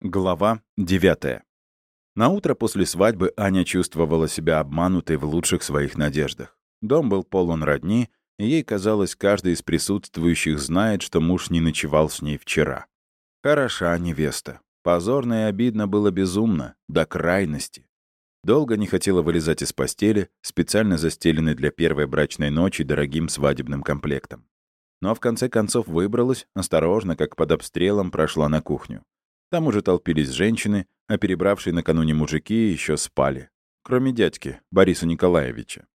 Глава 9. На утро после свадьбы Аня чувствовала себя обманутой в лучших своих надеждах. Дом был полон родни, и ей казалось, каждый из присутствующих знает, что муж не ночевал с ней вчера. Хороша невеста. Позорно и обидно было безумно, до крайности. Долго не хотела вылезать из постели, специально застеленной для первой брачной ночи дорогим свадебным комплектом. Но в конце концов выбралась, осторожно, как под обстрелом, прошла на кухню. Там уже толпились женщины, а перебравшие накануне мужики еще спали. Кроме дядьки, Бориса Николаевича.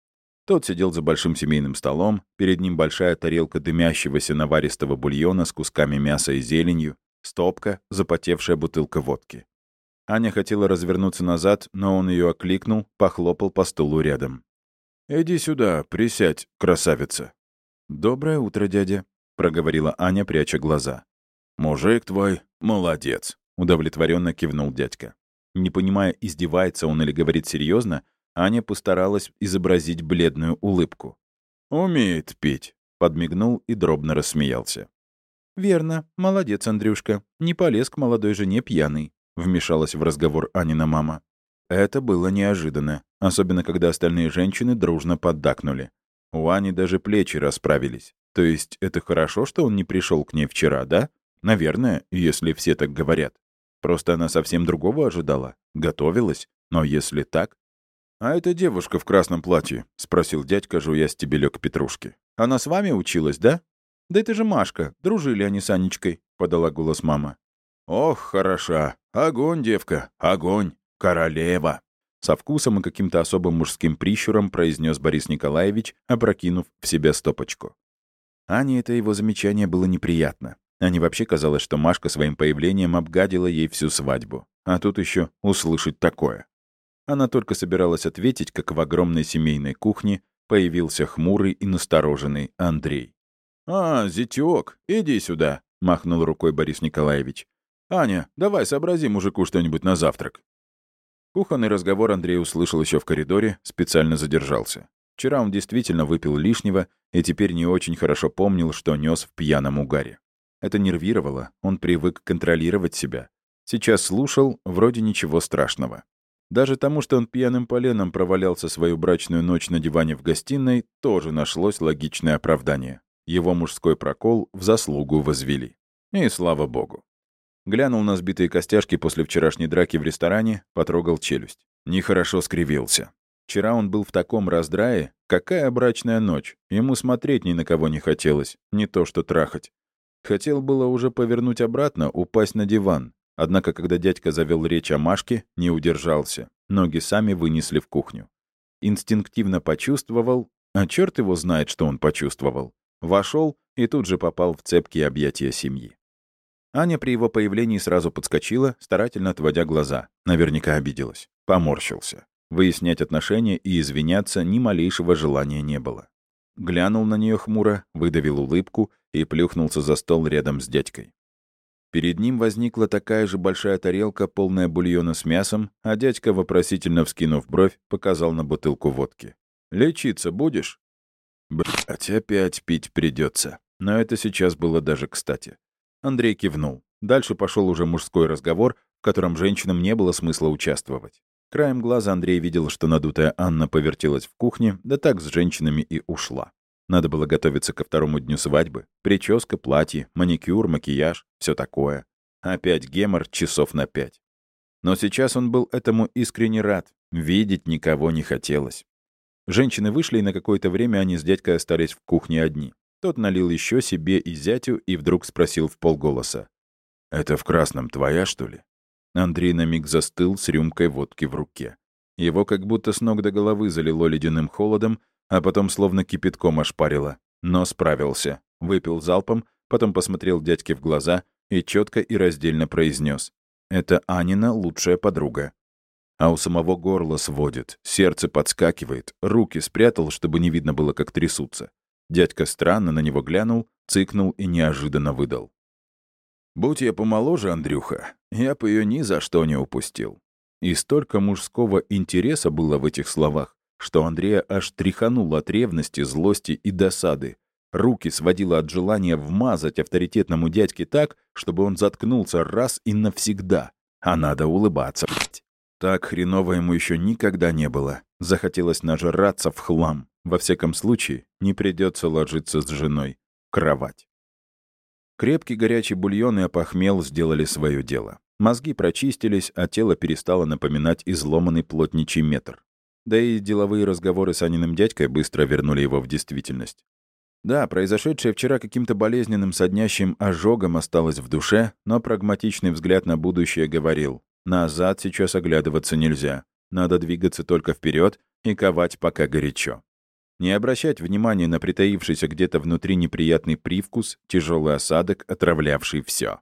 Тот сидел за большим семейным столом, перед ним большая тарелка дымящегося наваристого бульона с кусками мяса и зеленью, стопка, запотевшая бутылка водки. Аня хотела развернуться назад, но он ее окликнул, похлопал по стулу рядом. «Иди сюда, присядь, красавица». «Доброе утро, дядя», — проговорила Аня, пряча глаза. «Мужик твой молодец», — удовлетворенно кивнул дядька. Не понимая, издевается он или говорит серьезно, Аня постаралась изобразить бледную улыбку. «Умеет пить», — подмигнул и дробно рассмеялся. «Верно. Молодец, Андрюшка. Не полез к молодой жене пьяный», — вмешалась в разговор Анина мама. Это было неожиданно, особенно когда остальные женщины дружно поддакнули. У Ани даже плечи расправились. То есть это хорошо, что он не пришел к ней вчера, да? Наверное, если все так говорят. Просто она совсем другого ожидала. Готовилась. Но если так... «А эта девушка в красном платье?» — спросил дядька, жуя стебелек петрушки. «Она с вами училась, да?» «Да это же Машка. Дружили они с Анечкой», — подала голос мама. «Ох, хороша. Огонь, девка, огонь. Королева!» Со вкусом и каким-то особым мужским прищуром произнес Борис Николаевич, опрокинув в себя стопочку. Ане это его замечание было неприятно. Ане вообще казалось, что Машка своим появлением обгадила ей всю свадьбу. А тут еще услышать такое. Она только собиралась ответить, как в огромной семейной кухне появился хмурый и настороженный Андрей. «А, зятёк, иди сюда», — махнул рукой Борис Николаевич. «Аня, давай сообрази мужику что-нибудь на завтрак». Кухонный разговор Андрей услышал еще в коридоре, специально задержался. Вчера он действительно выпил лишнего и теперь не очень хорошо помнил, что нес в пьяном угаре. Это нервировало, он привык контролировать себя. Сейчас слушал, вроде ничего страшного. Даже тому, что он пьяным поленом провалялся свою брачную ночь на диване в гостиной, тоже нашлось логичное оправдание. Его мужской прокол в заслугу возвели. И слава богу. Глянул на сбитые костяшки после вчерашней драки в ресторане, потрогал челюсть. Нехорошо скривился. Вчера он был в таком раздрае. Какая брачная ночь? Ему смотреть ни на кого не хотелось, не то что трахать. Хотел было уже повернуть обратно, упасть на диван. Однако, когда дядька завел речь о Машке, не удержался. Ноги сами вынесли в кухню. Инстинктивно почувствовал, а черт его знает, что он почувствовал. Вошел и тут же попал в цепкие объятия семьи. Аня при его появлении сразу подскочила, старательно отводя глаза. Наверняка обиделась. Поморщился. Выяснять отношения и извиняться ни малейшего желания не было. Глянул на нее хмуро, выдавил улыбку и плюхнулся за стол рядом с дядькой. Перед ним возникла такая же большая тарелка, полная бульона с мясом, а дядька, вопросительно вскинув бровь, показал на бутылку водки. «Лечиться будешь?» «Блядь, опять пить придется. Но это сейчас было даже кстати. Андрей кивнул. Дальше пошел уже мужской разговор, в котором женщинам не было смысла участвовать. Краем глаза Андрей видел, что надутая Анна повертелась в кухне, да так с женщинами и ушла. Надо было готовиться ко второму дню свадьбы. Прическа, платье, маникюр, макияж, все такое. Опять гемор часов на пять. Но сейчас он был этому искренне рад. Видеть никого не хотелось. Женщины вышли, и на какое-то время они с дядькой остались в кухне одни. Тот налил еще себе и зятю и вдруг спросил в полголоса. «Это в красном твоя, что ли?» Андрей на миг застыл с рюмкой водки в руке. Его как будто с ног до головы залило ледяным холодом, а потом словно кипятком ошпарило. Но справился. Выпил залпом, потом посмотрел дядьке в глаза и четко и раздельно произнес: «Это Анина лучшая подруга». А у самого горла сводит, сердце подскакивает, руки спрятал, чтобы не видно было, как трясутся. Дядька странно на него глянул, цыкнул и неожиданно выдал. «Будь я помоложе, Андрюха, я бы ее ни за что не упустил». И столько мужского интереса было в этих словах, что Андрея аж тряханул от ревности, злости и досады. Руки сводило от желания вмазать авторитетному дядьке так, чтобы он заткнулся раз и навсегда. а надо улыбаться, блядь. Так хреново ему еще никогда не было. Захотелось нажраться в хлам. Во всяком случае, не придется ложиться с женой. Кровать. Крепкий горячий бульон и опохмел сделали свое дело. Мозги прочистились, а тело перестало напоминать изломанный плотничий метр. Да и деловые разговоры с Аниным дядькой быстро вернули его в действительность. Да, произошедшее вчера каким-то болезненным соднящим ожогом осталось в душе, но прагматичный взгляд на будущее говорил, назад сейчас оглядываться нельзя, надо двигаться только вперед и ковать пока горячо. Не обращать внимания на притаившийся где-то внутри неприятный привкус, тяжелый осадок, отравлявший все.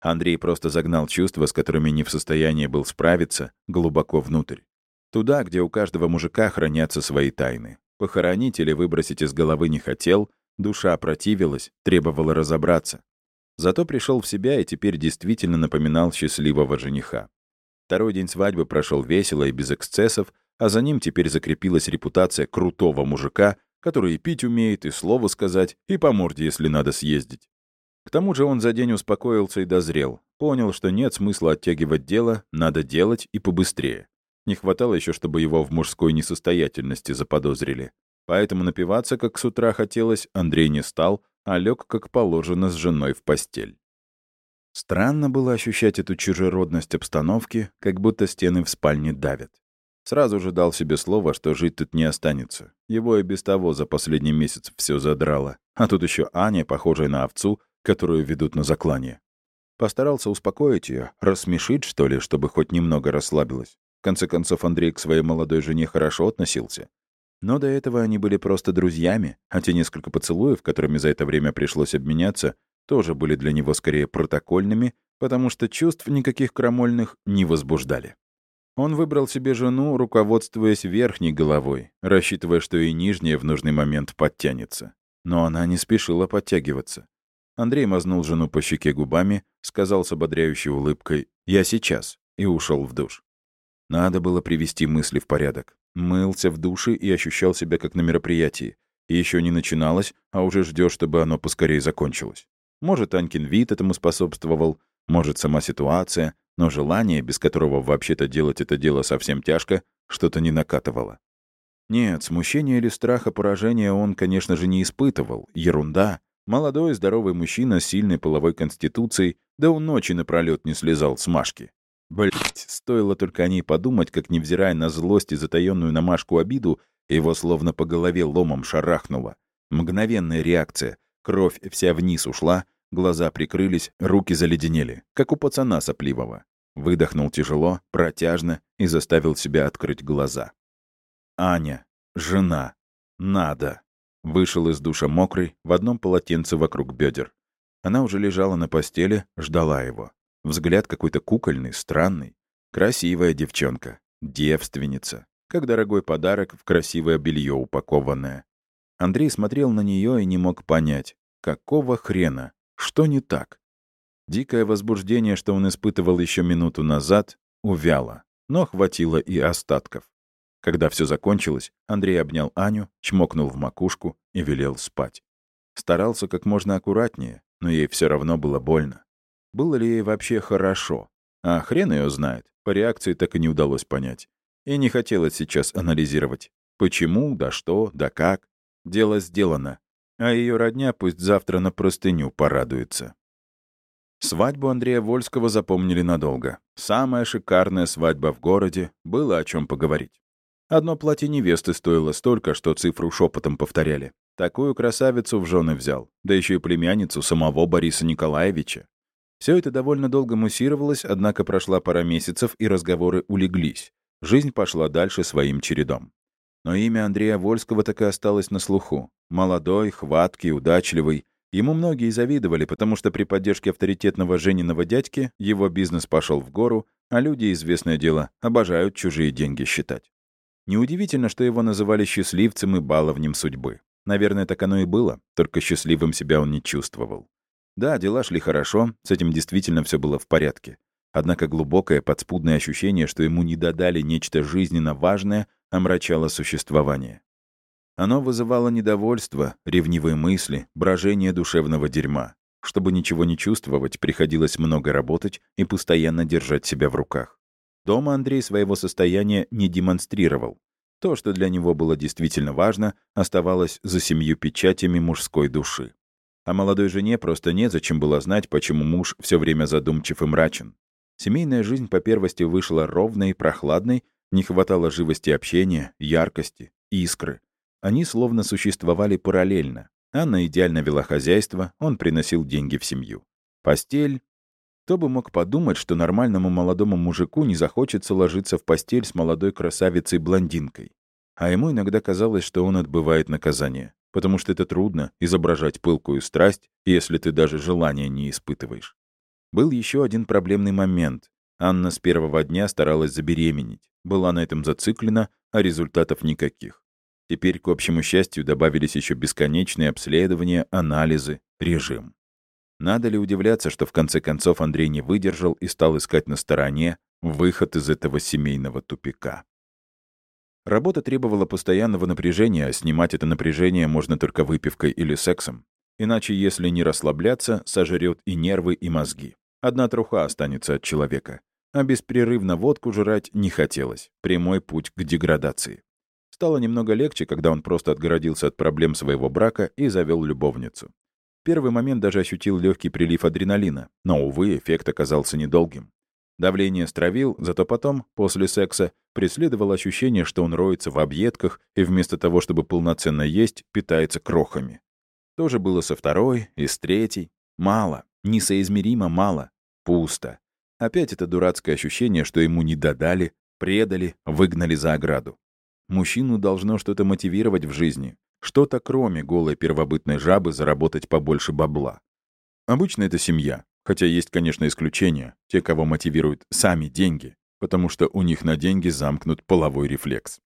Андрей просто загнал чувства, с которыми не в состоянии был справиться, глубоко внутрь. Туда, где у каждого мужика хранятся свои тайны. Похоронить или выбросить из головы не хотел, душа противилась, требовала разобраться. Зато пришел в себя и теперь действительно напоминал счастливого жениха. Второй день свадьбы прошел весело и без эксцессов, а за ним теперь закрепилась репутация крутого мужика, который и пить умеет, и слово сказать, и по морде, если надо съездить. К тому же он за день успокоился и дозрел. Понял, что нет смысла оттягивать дело, надо делать и побыстрее. Не хватало еще, чтобы его в мужской несостоятельности заподозрили. Поэтому напиваться, как с утра хотелось, Андрей не стал, а лег, как положено, с женой в постель. Странно было ощущать эту чужеродность обстановки, как будто стены в спальне давят. Сразу же дал себе слово, что жить тут не останется. Его и без того за последний месяц все задрало. А тут еще Аня, похожая на овцу, которую ведут на заклание. Постарался успокоить ее, рассмешить, что ли, чтобы хоть немного расслабилась конце концов, Андрей к своей молодой жене хорошо относился. Но до этого они были просто друзьями, а те несколько поцелуев, которыми за это время пришлось обменяться, тоже были для него скорее протокольными, потому что чувств никаких крамольных не возбуждали. Он выбрал себе жену, руководствуясь верхней головой, рассчитывая, что и нижняя в нужный момент подтянется. Но она не спешила подтягиваться. Андрей мазнул жену по щеке губами, сказал с ободряющей улыбкой «Я сейчас» и ушел в душ. Надо было привести мысли в порядок. Мылся в душе и ощущал себя как на мероприятии. И еще не начиналось, а уже ждешь, чтобы оно поскорее закончилось. Может, Анькин вид этому способствовал, может, сама ситуация, но желание, без которого вообще-то делать это дело совсем тяжко, что-то не накатывало. Нет, смущения или страха поражения он, конечно же, не испытывал. Ерунда. Молодой здоровый мужчина с сильной половой конституцией, да он ночи напролет не слезал с Машки. Блять, стоило только о ней подумать, как, невзирая на злость и затаённую на Машку обиду, его словно по голове ломом шарахнуло. Мгновенная реакция. Кровь вся вниз ушла, глаза прикрылись, руки заледенели, как у пацана сопливого. Выдохнул тяжело, протяжно и заставил себя открыть глаза. Аня. Жена. Надо. Вышел из душа мокрый, в одном полотенце вокруг бедер. Она уже лежала на постели, ждала его. Взгляд какой-то кукольный, странный. Красивая девчонка. Девственница. Как дорогой подарок в красивое белье упакованное. Андрей смотрел на нее и не мог понять, какого хрена, что не так. Дикое возбуждение, что он испытывал еще минуту назад, увяло, но хватило и остатков. Когда все закончилось, Андрей обнял Аню, чмокнул в макушку и велел спать. Старался как можно аккуратнее, но ей все равно было больно. Было ли ей вообще хорошо? А хрен ее знает. По реакции так и не удалось понять. И не хотелось сейчас анализировать. Почему, да что, да как. Дело сделано. А ее родня пусть завтра на простыню порадуется. Свадьбу Андрея Вольского запомнили надолго. Самая шикарная свадьба в городе, было о чем поговорить. Одно платье невесты стоило столько, что цифру шепотом повторяли. Такую красавицу в жены взял, да еще и племянницу самого Бориса Николаевича. Все это довольно долго муссировалось, однако прошла пара месяцев, и разговоры улеглись. Жизнь пошла дальше своим чередом. Но имя Андрея Вольского так и осталось на слуху. Молодой, хваткий, удачливый. Ему многие завидовали, потому что при поддержке авторитетного Жениного дядьки его бизнес пошел в гору, а люди, известное дело, обожают чужие деньги считать. Неудивительно, что его называли счастливцем и баловнем судьбы. Наверное, так оно и было, только счастливым себя он не чувствовал. Да, дела шли хорошо, с этим действительно все было в порядке. Однако глубокое подспудное ощущение, что ему не додали нечто жизненно важное, омрачало существование. Оно вызывало недовольство, ревнивые мысли, брожение душевного дерьма. Чтобы ничего не чувствовать, приходилось много работать и постоянно держать себя в руках. Дома Андрей своего состояния не демонстрировал. То, что для него было действительно важно, оставалось за семью печатями мужской души. А молодой жене просто незачем было знать, почему муж все время задумчив и мрачен. Семейная жизнь по первости вышла ровной и прохладной, не хватало живости общения, яркости, искры. Они словно существовали параллельно. Анна идеально вела хозяйство, он приносил деньги в семью. Постель кто бы мог подумать, что нормальному молодому мужику не захочется ложиться в постель с молодой красавицей-блондинкой. А ему иногда казалось, что он отбывает наказание, потому что это трудно — изображать пылкую страсть, если ты даже желания не испытываешь. Был еще один проблемный момент. Анна с первого дня старалась забеременеть, была на этом зациклена, а результатов никаких. Теперь, к общему счастью, добавились еще бесконечные обследования, анализы, режим. Надо ли удивляться, что в конце концов Андрей не выдержал и стал искать на стороне выход из этого семейного тупика? Работа требовала постоянного напряжения, а снимать это напряжение можно только выпивкой или сексом. Иначе, если не расслабляться, сожрет и нервы, и мозги. Одна труха останется от человека. А беспрерывно водку жрать не хотелось. Прямой путь к деградации. Стало немного легче, когда он просто отгородился от проблем своего брака и завел любовницу первый момент даже ощутил легкий прилив адреналина, но, увы, эффект оказался недолгим. Давление стравил, зато потом, после секса, преследовало ощущение, что он роется в объедках и вместо того, чтобы полноценно есть, питается крохами. То же было со второй и с третьей. Мало, несоизмеримо мало, пусто. Опять это дурацкое ощущение, что ему не додали, предали, выгнали за ограду. Мужчину должно что-то мотивировать в жизни, что-то кроме голой первобытной жабы заработать побольше бабла. Обычно это семья, хотя есть, конечно, исключения, те, кого мотивируют сами деньги, потому что у них на деньги замкнут половой рефлекс.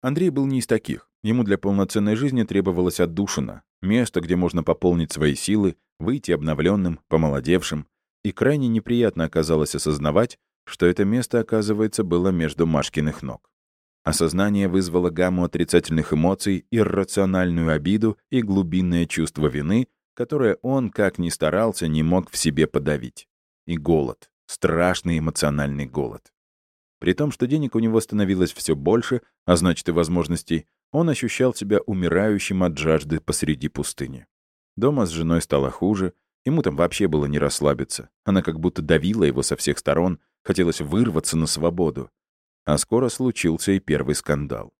Андрей был не из таких. Ему для полноценной жизни требовалось отдушина, место, где можно пополнить свои силы, выйти обновленным, помолодевшим. И крайне неприятно оказалось осознавать, что это место, оказывается, было между Машкиных ног. Осознание вызвало гамму отрицательных эмоций, иррациональную обиду и глубинное чувство вины, которое он, как ни старался, не мог в себе подавить. И голод. Страшный эмоциональный голод. При том, что денег у него становилось все больше, а значит и возможностей, он ощущал себя умирающим от жажды посреди пустыни. Дома с женой стало хуже, ему там вообще было не расслабиться. Она как будто давила его со всех сторон, хотелось вырваться на свободу. А скоро случился и первый скандал.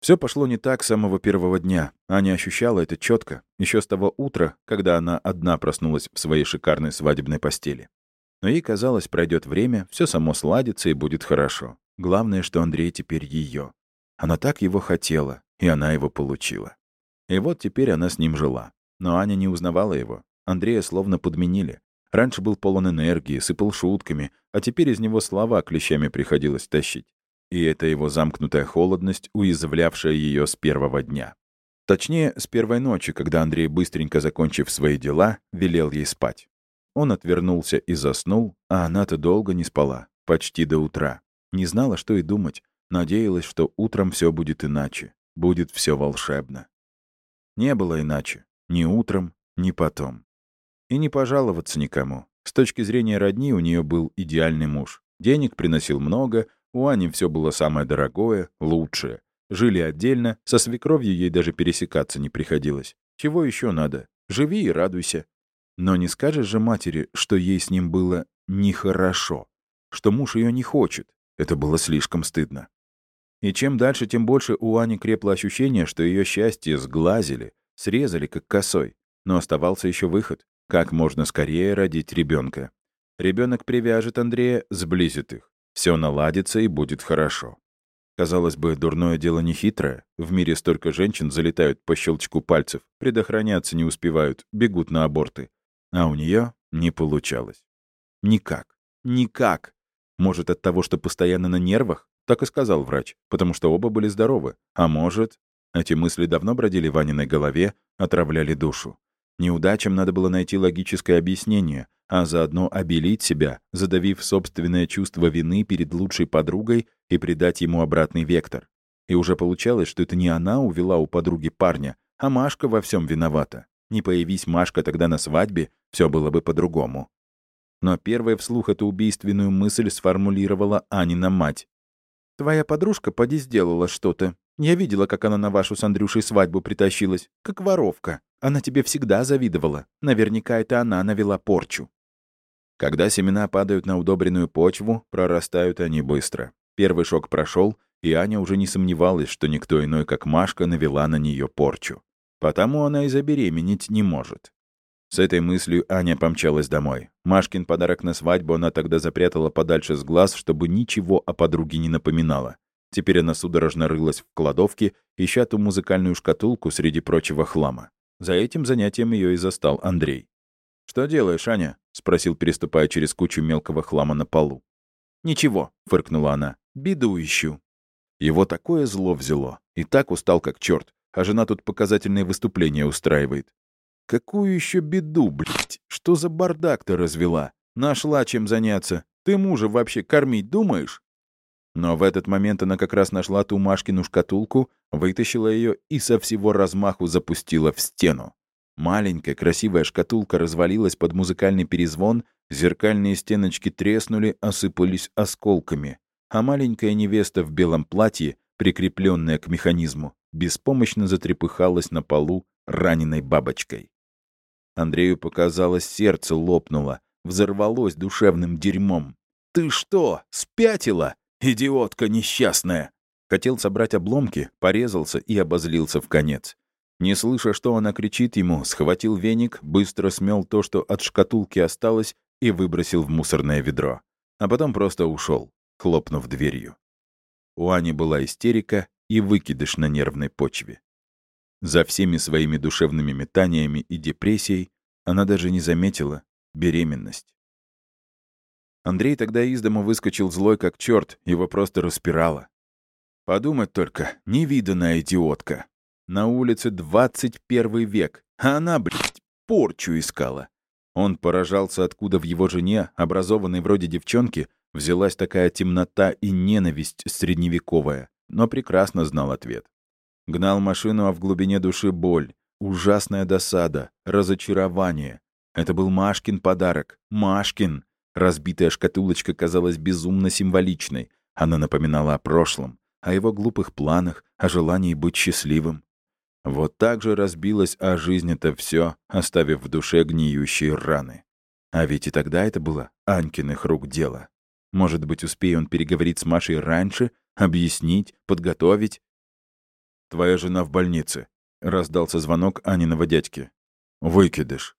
Все пошло не так с самого первого дня. Аня ощущала это четко, еще с того утра, когда она одна проснулась в своей шикарной свадебной постели. Но ей казалось, пройдет время, все само сладится и будет хорошо. Главное, что Андрей теперь ее. Она так его хотела, и она его получила. И вот теперь она с ним жила. Но Аня не узнавала его. Андрея словно подменили. Раньше был полон энергии, сыпал шутками, а теперь из него слова клещами приходилось тащить. И это его замкнутая холодность, уязвлявшая ее с первого дня. Точнее, с первой ночи, когда Андрей, быстренько закончив свои дела, велел ей спать. Он отвернулся и заснул, а она-то долго не спала, почти до утра. Не знала, что и думать, надеялась, что утром все будет иначе, будет все волшебно. Не было иначе, ни утром, ни потом. И не пожаловаться никому. С точки зрения родни у нее был идеальный муж. Денег приносил много, у Ани все было самое дорогое, лучшее. Жили отдельно, со свекровью ей даже пересекаться не приходилось. Чего еще надо? Живи и радуйся. Но не скажешь же матери, что ей с ним было нехорошо, что муж ее не хочет. Это было слишком стыдно. И чем дальше, тем больше у Ани крепло ощущение, что ее счастье сглазили, срезали как косой. Но оставался еще выход как можно скорее родить ребенка. Ребенок привяжет Андрея, сблизит их. Все наладится и будет хорошо. Казалось бы, дурное дело не хитрое. В мире столько женщин залетают по щелчку пальцев, предохраняться не успевают, бегут на аборты. А у нее не получалось. Никак. Никак. Может, от того, что постоянно на нервах? Так и сказал врач, потому что оба были здоровы. А может... Эти мысли давно бродили в Ваниной голове, отравляли душу. Неудачам надо было найти логическое объяснение, а заодно обелить себя, задавив собственное чувство вины перед лучшей подругой и придать ему обратный вектор. И уже получалось, что это не она увела у подруги парня, а Машка во всем виновата. Не появись Машка тогда на свадьбе, все было бы по-другому. Но первая вслух эту убийственную мысль сформулировала Анина мать. «Твоя подружка поди сделала что-то. Я видела, как она на вашу с Андрюшей свадьбу притащилась, как воровка. Она тебе всегда завидовала. Наверняка это она навела порчу». Когда семена падают на удобренную почву, прорастают они быстро. Первый шок прошел, и Аня уже не сомневалась, что никто иной, как Машка, навела на нее порчу. Потому она и забеременеть не может. С этой мыслью Аня помчалась домой. Машкин подарок на свадьбу она тогда запрятала подальше с глаз, чтобы ничего о подруге не напоминала. Теперь она судорожно рылась в кладовке, ища ту музыкальную шкатулку среди прочего хлама. За этим занятием ее и застал Андрей. «Что делаешь, Аня?» — спросил, переступая через кучу мелкого хлама на полу. «Ничего», — фыркнула она. «Беду ищу». Его такое зло взяло. И так устал, как черт. А жена тут показательные выступления устраивает. Какую еще беду, блядь? Что за бардак ты развела? Нашла чем заняться. Ты мужа вообще кормить думаешь? Но в этот момент она как раз нашла ту Машкину шкатулку, вытащила ее и со всего размаху запустила в стену. Маленькая красивая шкатулка развалилась под музыкальный перезвон, зеркальные стеночки треснули, осыпались осколками а маленькая невеста в белом платье, прикрепленная к механизму, беспомощно затрепыхалась на полу раненой бабочкой. Андрею показалось, сердце лопнуло, взорвалось душевным дерьмом. «Ты что, спятила, идиотка несчастная?» Хотел собрать обломки, порезался и обозлился в конец. Не слыша, что она кричит ему, схватил веник, быстро смел то, что от шкатулки осталось, и выбросил в мусорное ведро. А потом просто ушел хлопнув дверью. У Ани была истерика и выкидыш на нервной почве. За всеми своими душевными метаниями и депрессией она даже не заметила беременность. Андрей тогда из дома выскочил злой как черт, его просто распирало. Подумать только, невиданная идиотка. На улице 21 век, а она, блядь, порчу искала. Он поражался, откуда в его жене, образованной вроде девчонки, взялась такая темнота и ненависть средневековая, но прекрасно знал ответ. Гнал машину, а в глубине души боль, ужасная досада, разочарование. Это был Машкин подарок. Машкин! Разбитая шкатулочка казалась безумно символичной. Она напоминала о прошлом, о его глупых планах, о желании быть счастливым. Вот так же разбилась о жизнь это все, оставив в душе гниющие раны. А ведь и тогда это было Анькиных рук дело. Может быть, успею он переговорить с Машей раньше, объяснить, подготовить? «Твоя жена в больнице», — раздался звонок Аниного дядьки. «Выкидыш».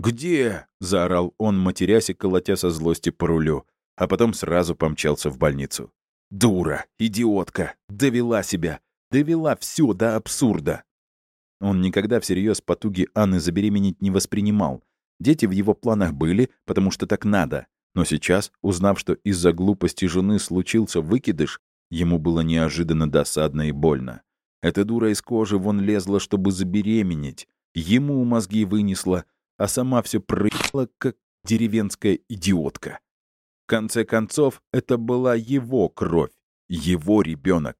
«Где?» — заорал он, матерясь и колотя со злости по рулю, а потом сразу помчался в больницу. «Дура! Идиотка! Довела себя! Довела все до абсурда!» Он никогда всерьез потуги Анны забеременеть не воспринимал. Дети в его планах были, потому что так надо. Но сейчас, узнав, что из-за глупости жены случился выкидыш, ему было неожиданно досадно и больно. Эта дура из кожи вон лезла, чтобы забеременеть. Ему мозги вынесла, а сама все прыгала, как деревенская идиотка. В конце концов, это была его кровь, его ребенок.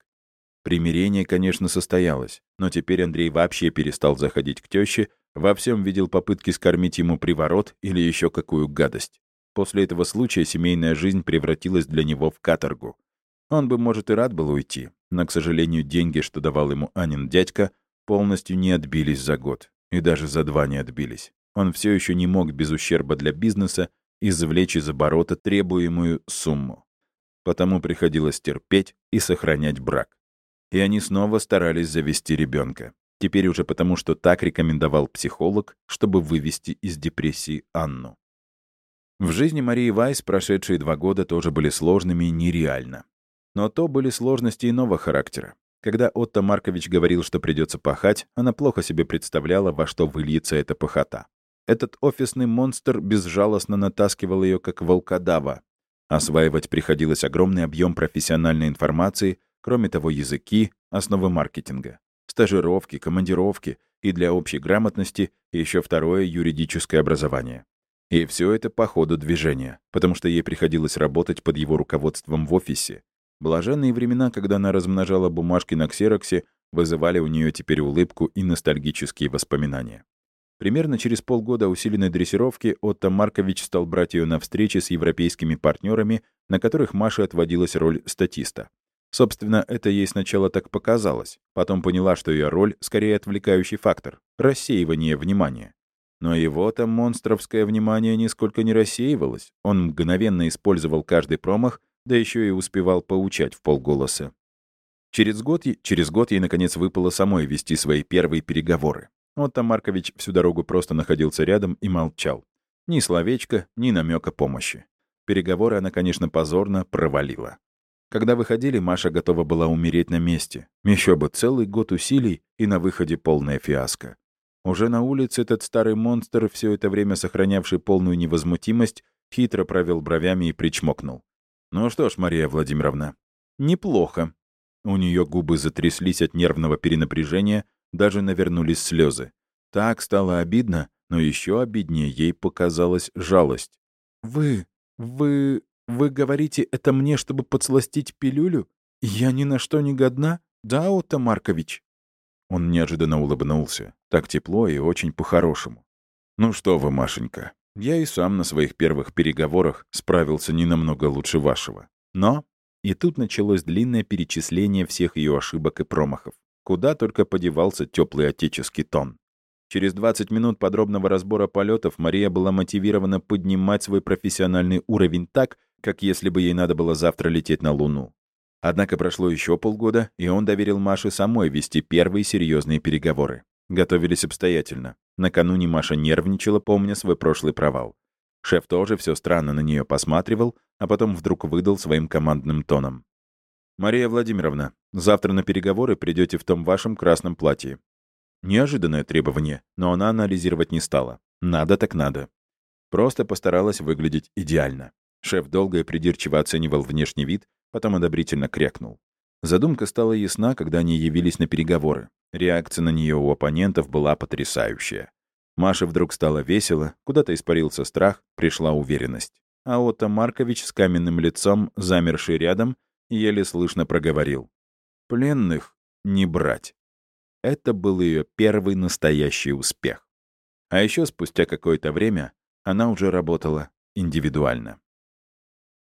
Примирение, конечно, состоялось, но теперь Андрей вообще перестал заходить к теще, во всем видел попытки скормить ему приворот или еще какую гадость. После этого случая семейная жизнь превратилась для него в каторгу. Он бы, может, и рад был уйти, но, к сожалению, деньги, что давал ему Анин дядька, полностью не отбились за год. И даже за два не отбились. Он все еще не мог без ущерба для бизнеса извлечь из оборота требуемую сумму. Потому приходилось терпеть и сохранять брак. И они снова старались завести ребенка. Теперь уже потому, что так рекомендовал психолог, чтобы вывести из депрессии Анну. В жизни Марии Вайс прошедшие два года тоже были сложными и нереально. Но то были сложности иного характера. Когда Отто Маркович говорил, что придется пахать, она плохо себе представляла, во что выльется эта пахота. Этот офисный монстр безжалостно натаскивал ее, как волкодава. Осваивать приходилось огромный объем профессиональной информации, кроме того, языки, основы маркетинга, стажировки, командировки и для общей грамотности еще второе юридическое образование. И все это по ходу движения, потому что ей приходилось работать под его руководством в офисе. Блаженные времена, когда она размножала бумажки на ксероксе, вызывали у нее теперь улыбку и ностальгические воспоминания. Примерно через полгода усиленной дрессировки Отто Маркович стал брать ее на встречи с европейскими партнерами, на которых Маше отводилась роль статиста. Собственно, это ей сначала так показалось. Потом поняла, что ее роль — скорее отвлекающий фактор — рассеивание внимания. Но его-то монстровское внимание нисколько не рассеивалось. Он мгновенно использовал каждый промах, да еще и успевал поучать в полголоса. Через год, через год ей, наконец, выпало самой вести свои первые переговоры. Отто Маркович всю дорогу просто находился рядом и молчал. Ни словечка, ни намека помощи. Переговоры она, конечно, позорно провалила. Когда выходили, Маша готова была умереть на месте. Еще бы целый год усилий и на выходе полная фиаско. Уже на улице этот старый монстр, все это время сохранявший полную невозмутимость, хитро провел бровями и причмокнул. «Ну что ж, Мария Владимировна, неплохо». У нее губы затряслись от нервного перенапряжения, даже навернулись слезы. Так стало обидно, но еще обиднее ей показалась жалость. «Вы... вы... вы говорите это мне, чтобы подсластить пилюлю? Я ни на что не годна, да, Отто Маркович?» Он неожиданно улыбнулся. Так тепло и очень по-хорошему. «Ну что вы, Машенька, я и сам на своих первых переговорах справился не намного лучше вашего. Но...» И тут началось длинное перечисление всех ее ошибок и промахов. Куда только подевался теплый отеческий тон. Через 20 минут подробного разбора полетов Мария была мотивирована поднимать свой профессиональный уровень так, как если бы ей надо было завтра лететь на Луну. Однако прошло еще полгода, и он доверил Маше самой вести первые серьезные переговоры. Готовились обстоятельно. Накануне Маша нервничала, помня свой прошлый провал. Шеф тоже все странно на нее посматривал, а потом вдруг выдал своим командным тоном. «Мария Владимировна, завтра на переговоры придете в том вашем красном платье». Неожиданное требование, но она анализировать не стала. Надо так надо. Просто постаралась выглядеть идеально. Шеф долго и придирчиво оценивал внешний вид, потом одобрительно крякнул. Задумка стала ясна, когда они явились на переговоры. Реакция на нее у оппонентов была потрясающая. Маше вдруг стало весело, куда-то испарился страх, пришла уверенность. А Отто Маркович с каменным лицом, замерший рядом, еле слышно проговорил. «Пленных не брать». Это был ее первый настоящий успех. А еще спустя какое-то время она уже работала индивидуально.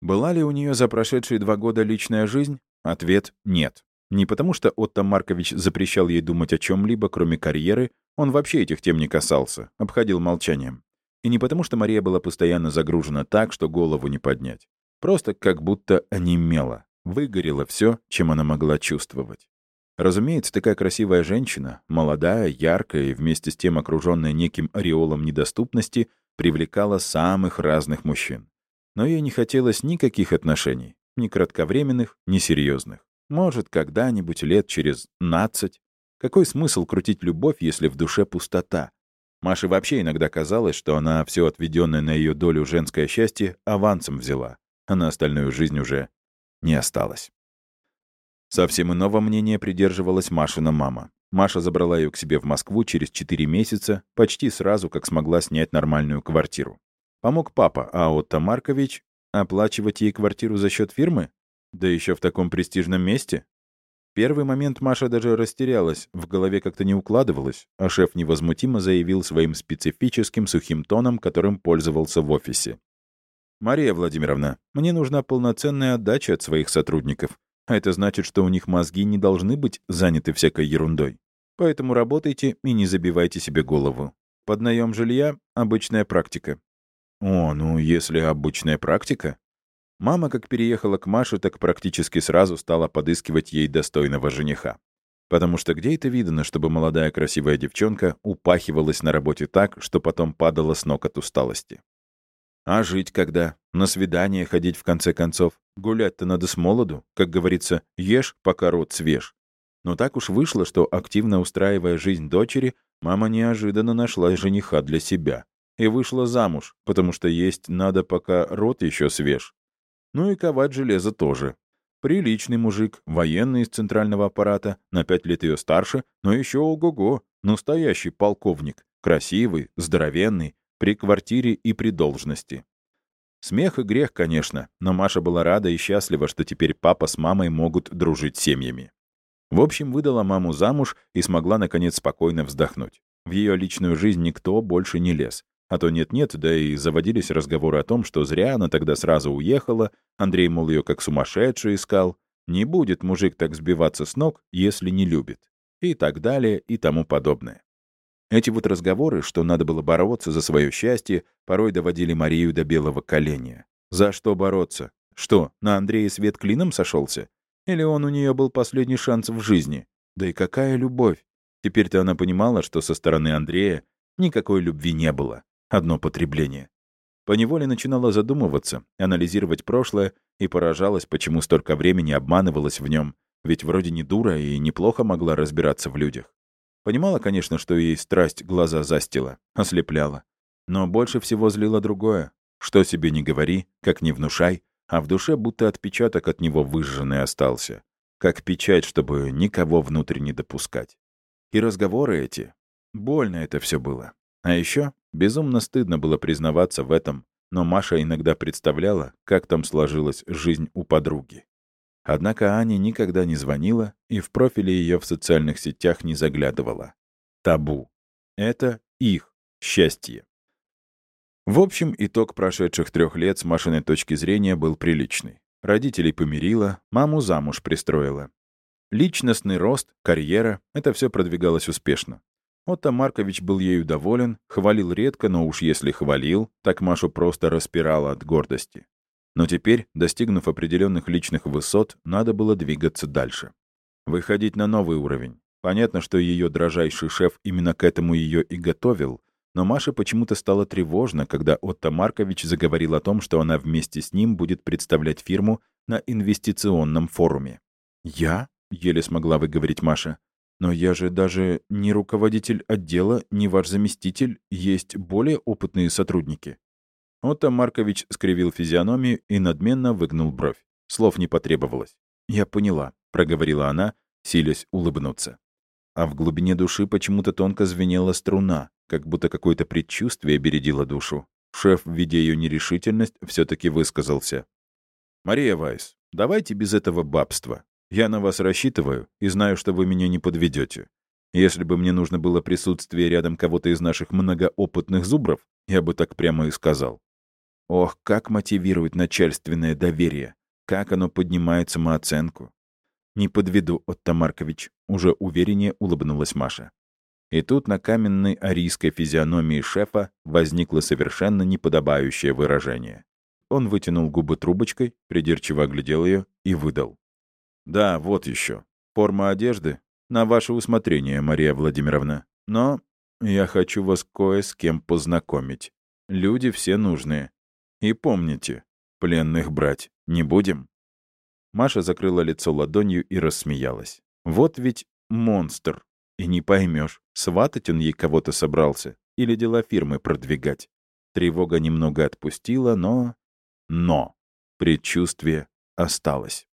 Была ли у нее за прошедшие два года личная жизнь? Ответ — нет. Не потому что Отто Маркович запрещал ей думать о чем либо кроме карьеры, он вообще этих тем не касался, обходил молчанием. И не потому что Мария была постоянно загружена так, что голову не поднять. Просто как будто онемела. Выгорело все, чем она могла чувствовать. Разумеется, такая красивая женщина, молодая, яркая и вместе с тем окруженная неким ореолом недоступности, привлекала самых разных мужчин. Но ей не хотелось никаких отношений, ни кратковременных, ни серьезных. Может, когда-нибудь лет через нацать. Какой смысл крутить любовь, если в душе пустота? Маше вообще иногда казалось, что она все отведенное на ее долю женское счастье авансом взяла, а на остальную жизнь уже не осталось. Совсем иного мнения придерживалась Машина мама. Маша забрала ее к себе в Москву через 4 месяца, почти сразу, как смогла снять нормальную квартиру. Помог папа, а Отто Маркович оплачивать ей квартиру за счет фирмы? Да еще в таком престижном месте? Первый момент Маша даже растерялась, в голове как-то не укладывалось, а шеф невозмутимо заявил своим специфическим сухим тоном, которым пользовался в офисе. «Мария Владимировна, мне нужна полноценная отдача от своих сотрудников. А это значит, что у них мозги не должны быть заняты всякой ерундой. Поэтому работайте и не забивайте себе голову. Под наем жилья — обычная практика». «О, ну, если обычная практика...» Мама, как переехала к Маше, так практически сразу стала подыскивать ей достойного жениха. Потому что где это видно, чтобы молодая красивая девчонка упахивалась на работе так, что потом падала с ног от усталости? А жить когда? На свидание ходить в конце концов? Гулять-то надо с молоду. Как говорится, ешь, пока рот свеж. Но так уж вышло, что, активно устраивая жизнь дочери, мама неожиданно нашла жениха для себя. И вышла замуж, потому что есть надо, пока рот еще свеж. Ну и ковать железо тоже. Приличный мужик, военный из центрального аппарата, на пять лет ее старше, но еще ого-го, настоящий полковник, красивый, здоровенный, при квартире и при должности. Смех и грех, конечно, но Маша была рада и счастлива, что теперь папа с мамой могут дружить семьями. В общем, выдала маму замуж и смогла, наконец, спокойно вздохнуть. В ее личную жизнь никто больше не лез. А то нет-нет, да и заводились разговоры о том, что зря она тогда сразу уехала, Андрей, мол, ее как сумасшедший искал. Не будет мужик так сбиваться с ног, если не любит. И так далее, и тому подобное. Эти вот разговоры, что надо было бороться за свое счастье, порой доводили Марию до белого коленя. За что бороться? Что, на Андрея свет клином сошелся? Или он у нее был последний шанс в жизни? Да и какая любовь? Теперь-то она понимала, что со стороны Андрея никакой любви не было. Одно потребление. Поневоле начинала задумываться, анализировать прошлое и поражалась, почему столько времени обманывалась в нем, ведь вроде не дура и неплохо могла разбираться в людях. Понимала, конечно, что ей страсть глаза застила, ослепляла. Но больше всего злило другое. Что себе не говори, как не внушай, а в душе будто отпечаток от него выжженный остался. Как печать, чтобы никого внутрь не допускать. И разговоры эти. Больно это все было. А еще безумно стыдно было признаваться в этом, но Маша иногда представляла, как там сложилась жизнь у подруги. Однако Аня никогда не звонила и в профиле ее в социальных сетях не заглядывала. Табу. Это их счастье. В общем, итог прошедших трех лет с Машиной точки зрения был приличный. Родителей помирила, маму замуж пристроила. Личностный рост, карьера — это все продвигалось успешно. Отто Маркович был ею доволен, хвалил редко, но уж если хвалил, так Машу просто распирала от гордости. Но теперь, достигнув определенных личных высот, надо было двигаться дальше. Выходить на новый уровень. Понятно, что ее дрожайший шеф именно к этому ее и готовил, но Маше почему-то стало тревожно, когда Отто Маркович заговорил о том, что она вместе с ним будет представлять фирму на инвестиционном форуме. «Я?» — еле смогла выговорить Маша. Но я же даже не руководитель отдела, не ваш заместитель, есть более опытные сотрудники. Отто Маркович скривил физиономию и надменно выгнул бровь. Слов не потребовалось. «Я поняла», — проговорила она, силясь улыбнуться. А в глубине души почему-то тонко звенела струна, как будто какое-то предчувствие бередило душу. Шеф, видя ее нерешительность, все таки высказался. «Мария Вайс, давайте без этого бабства. Я на вас рассчитываю и знаю, что вы меня не подведете. Если бы мне нужно было присутствие рядом кого-то из наших многоопытных зубров, я бы так прямо и сказал. Ох, как мотивирует начальственное доверие, как оно поднимает самооценку. Не подведу, Отто Маркович, уже увереннее улыбнулась Маша. И тут на каменной арийской физиономии шефа возникло совершенно неподобающее выражение. Он вытянул губы трубочкой, придирчиво оглядел ее и выдал. Да, вот еще. Форма одежды на ваше усмотрение, Мария Владимировна. Но я хочу вас кое с кем познакомить. Люди все нужные. И помните, пленных брать не будем. Маша закрыла лицо ладонью и рассмеялась. Вот ведь монстр. И не поймешь, сватать он ей кого-то собрался или дела фирмы продвигать. Тревога немного отпустила, но... Но! Предчувствие осталось.